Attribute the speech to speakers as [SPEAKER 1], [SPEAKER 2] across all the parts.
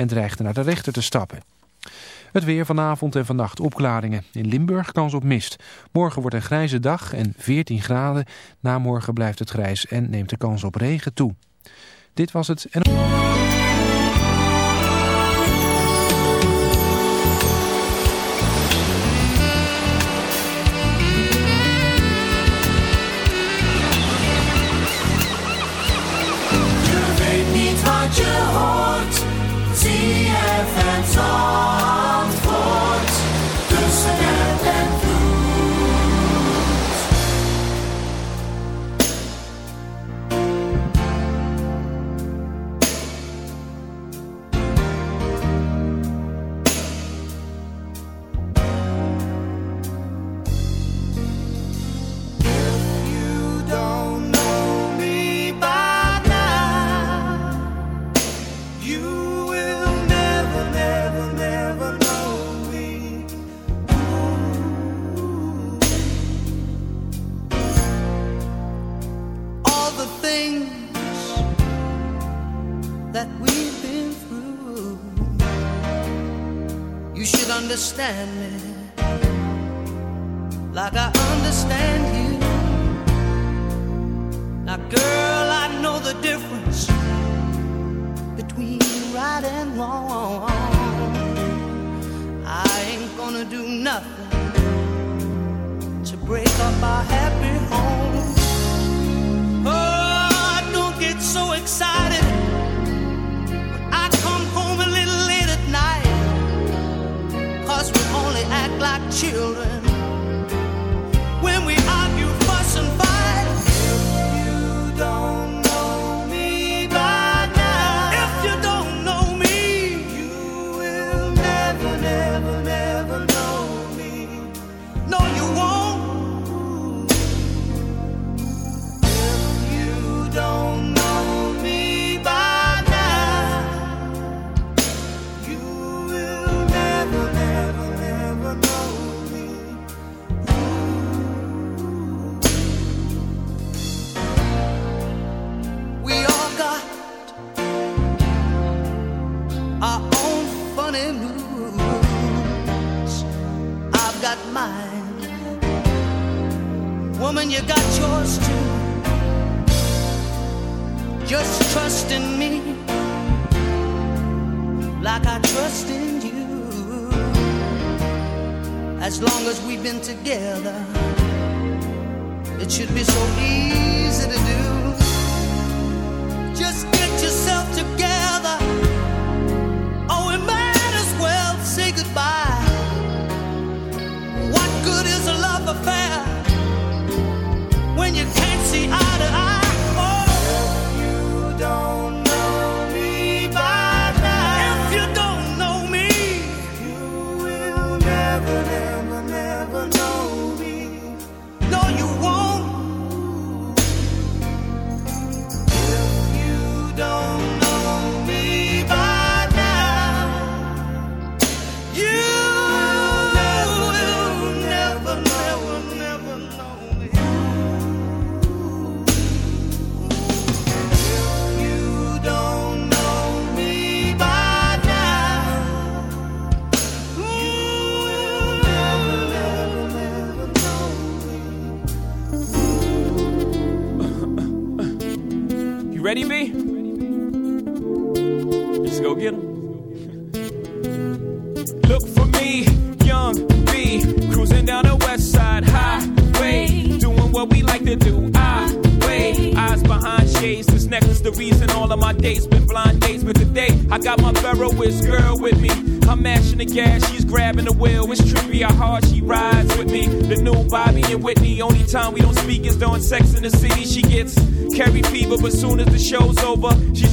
[SPEAKER 1] en dreigde naar de rechter te stappen. Het weer vanavond en vannacht opklaringen. In Limburg kans op mist. Morgen wordt een grijze dag en 14 graden. Na morgen blijft het grijs en neemt de kans op regen toe. Dit was het...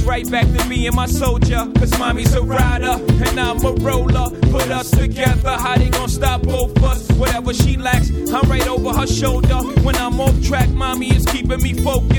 [SPEAKER 2] right back to being my soldier. Cause mommy's a rider and I'm a roller. Put us together, how they gonna stop both us? Whatever she lacks, I'm right over her shoulder. When I'm off track, mommy is keeping me focused.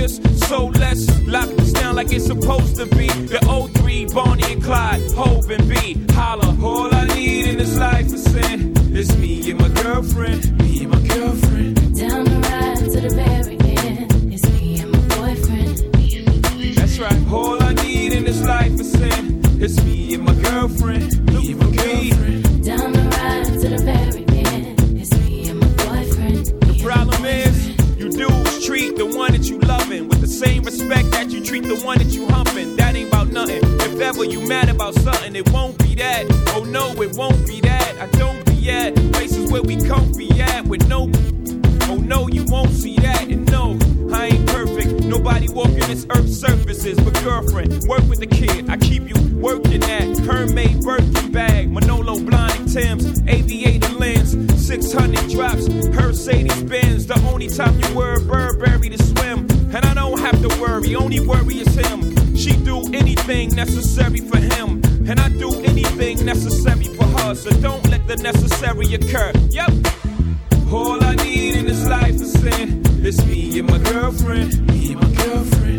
[SPEAKER 2] time you were Burberry to swim. And I don't have to worry, only worry is him. She do anything necessary for him. And I do anything necessary for her. So don't let the necessary occur. Yep. All I need in this life is sin. It's me and my girlfriend. Me and my girlfriend.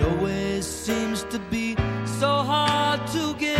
[SPEAKER 3] It always seems to be so hard to get.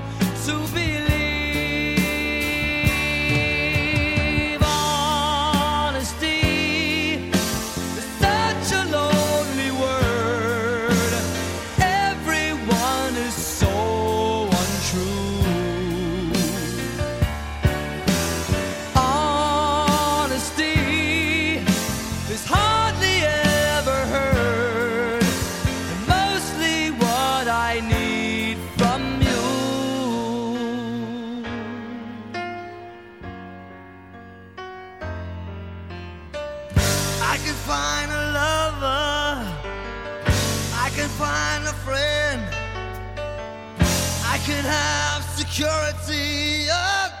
[SPEAKER 3] I can find a lover. I can find a friend. I can have security. Oh.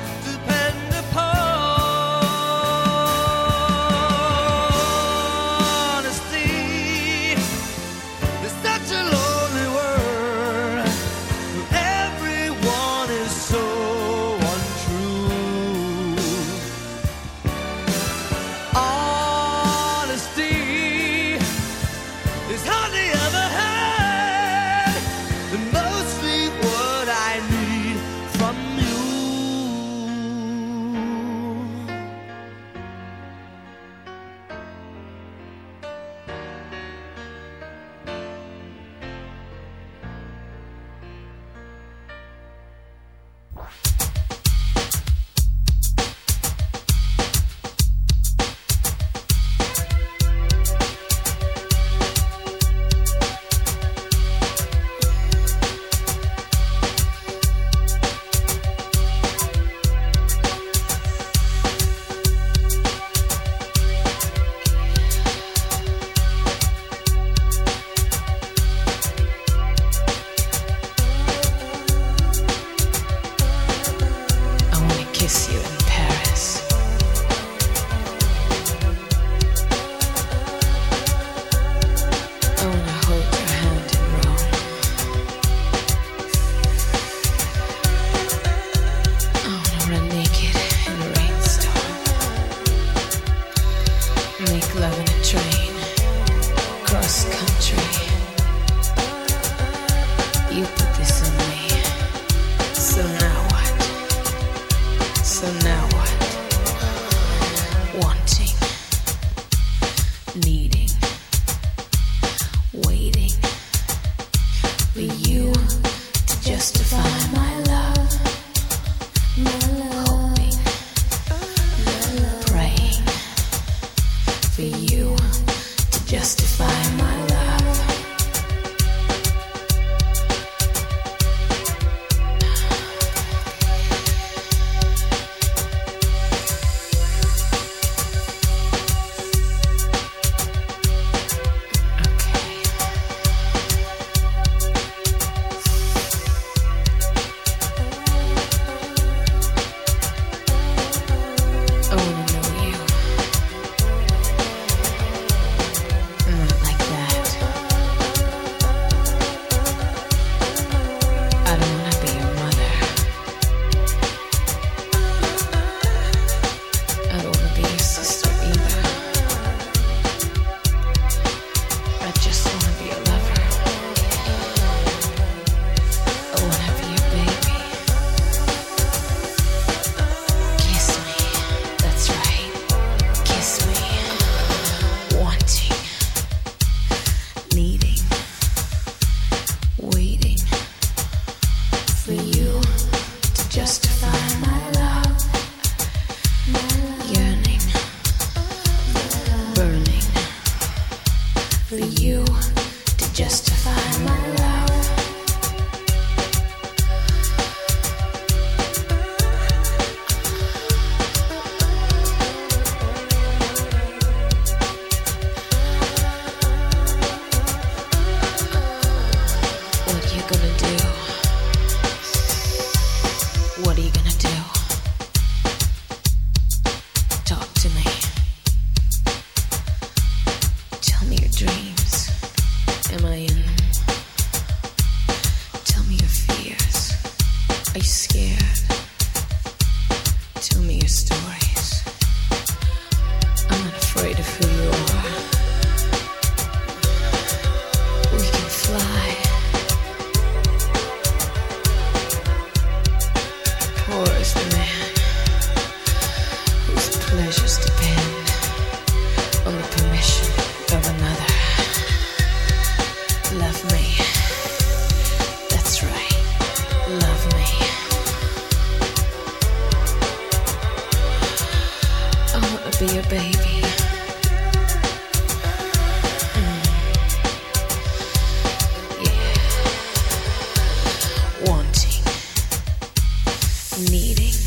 [SPEAKER 4] needing.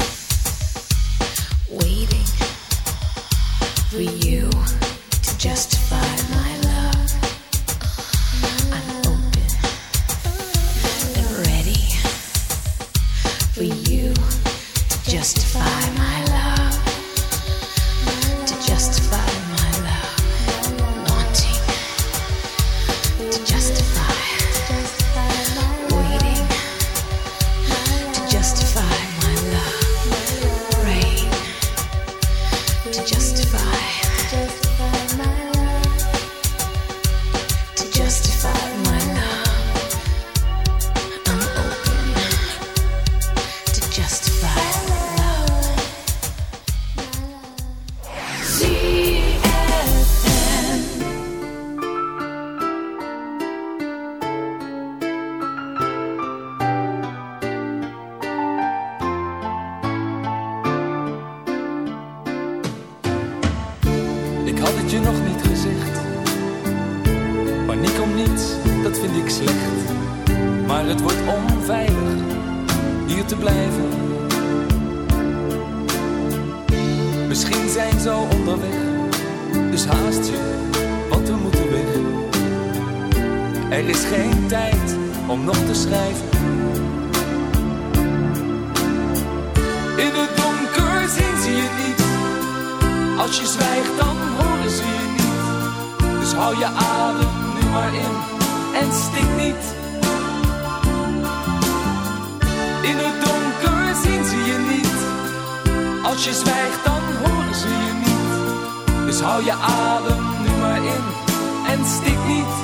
[SPEAKER 5] En stik niet.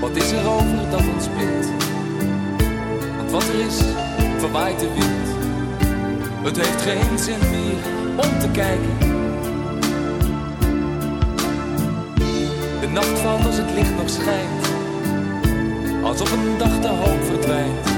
[SPEAKER 5] Wat is er over dat ons bindt? Want wat er is, verwaait de wind. Het heeft geen zin meer om te kijken. De nacht valt als het licht nog schijnt. Als op een dag de hoop verdwijnt.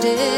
[SPEAKER 6] did.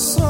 [SPEAKER 7] So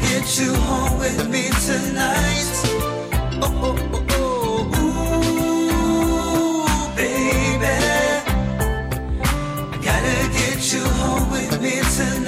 [SPEAKER 8] get you home with me tonight. Oh, oh, oh, oh. Ooh, baby. Gotta get you home with me tonight.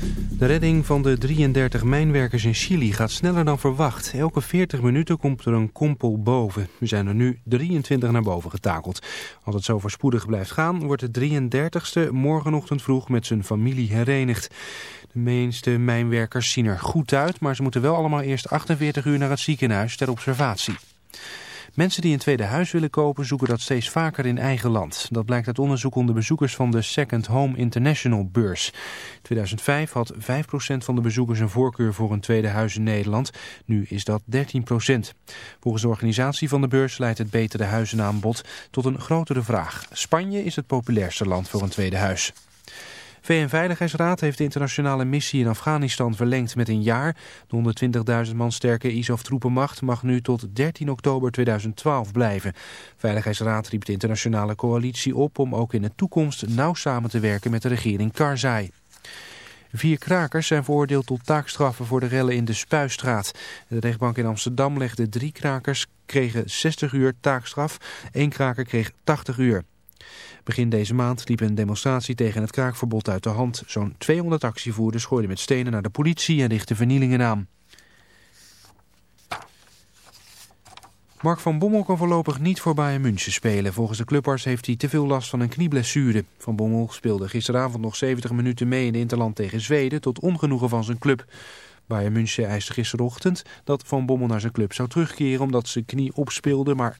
[SPEAKER 9] De redding van de 33 mijnwerkers in Chili gaat sneller dan verwacht. Elke 40 minuten komt er een kompel boven. Er zijn er nu 23 naar boven getakeld. Als het zo voorspoedig blijft gaan, wordt de 33ste morgenochtend vroeg met zijn familie herenigd. De meeste mijnwerkers zien er goed uit, maar ze moeten wel allemaal eerst 48 uur naar het ziekenhuis ter observatie. Mensen die een tweede huis willen kopen zoeken dat steeds vaker in eigen land. Dat blijkt uit onderzoek onder bezoekers van de Second Home International beurs. In 2005 had 5% van de bezoekers een voorkeur voor een tweede huis in Nederland. Nu is dat 13%. Volgens de organisatie van de beurs leidt het betere huizenaanbod tot een grotere vraag. Spanje is het populairste land voor een tweede huis. VN-veiligheidsraad heeft de internationale missie in Afghanistan verlengd met een jaar. De 120.000 man sterke ISAF-troepenmacht mag nu tot 13 oktober 2012 blijven. Veiligheidsraad riep de internationale coalitie op om ook in de toekomst nauw samen te werken met de regering Karzai. Vier krakers zijn veroordeeld tot taakstraffen voor de rellen in de Spuistraat. De rechtbank in Amsterdam legde drie krakers kregen 60 uur taakstraf. Eén kraker kreeg 80 uur. Begin deze maand liep een demonstratie tegen het kraakverbod uit de hand. Zo'n 200 actievoerders gooiden met stenen naar de politie en richtten vernielingen aan. Mark van Bommel kan voorlopig niet voor Bayern München spelen. Volgens de clubarts heeft hij te veel last van een knieblessure. Van Bommel speelde gisteravond nog 70 minuten mee in de Interland tegen Zweden... tot ongenoegen van zijn club. Bayern München eiste gisterochtend dat Van Bommel naar zijn club zou terugkeren... omdat zijn knie opspeelde, maar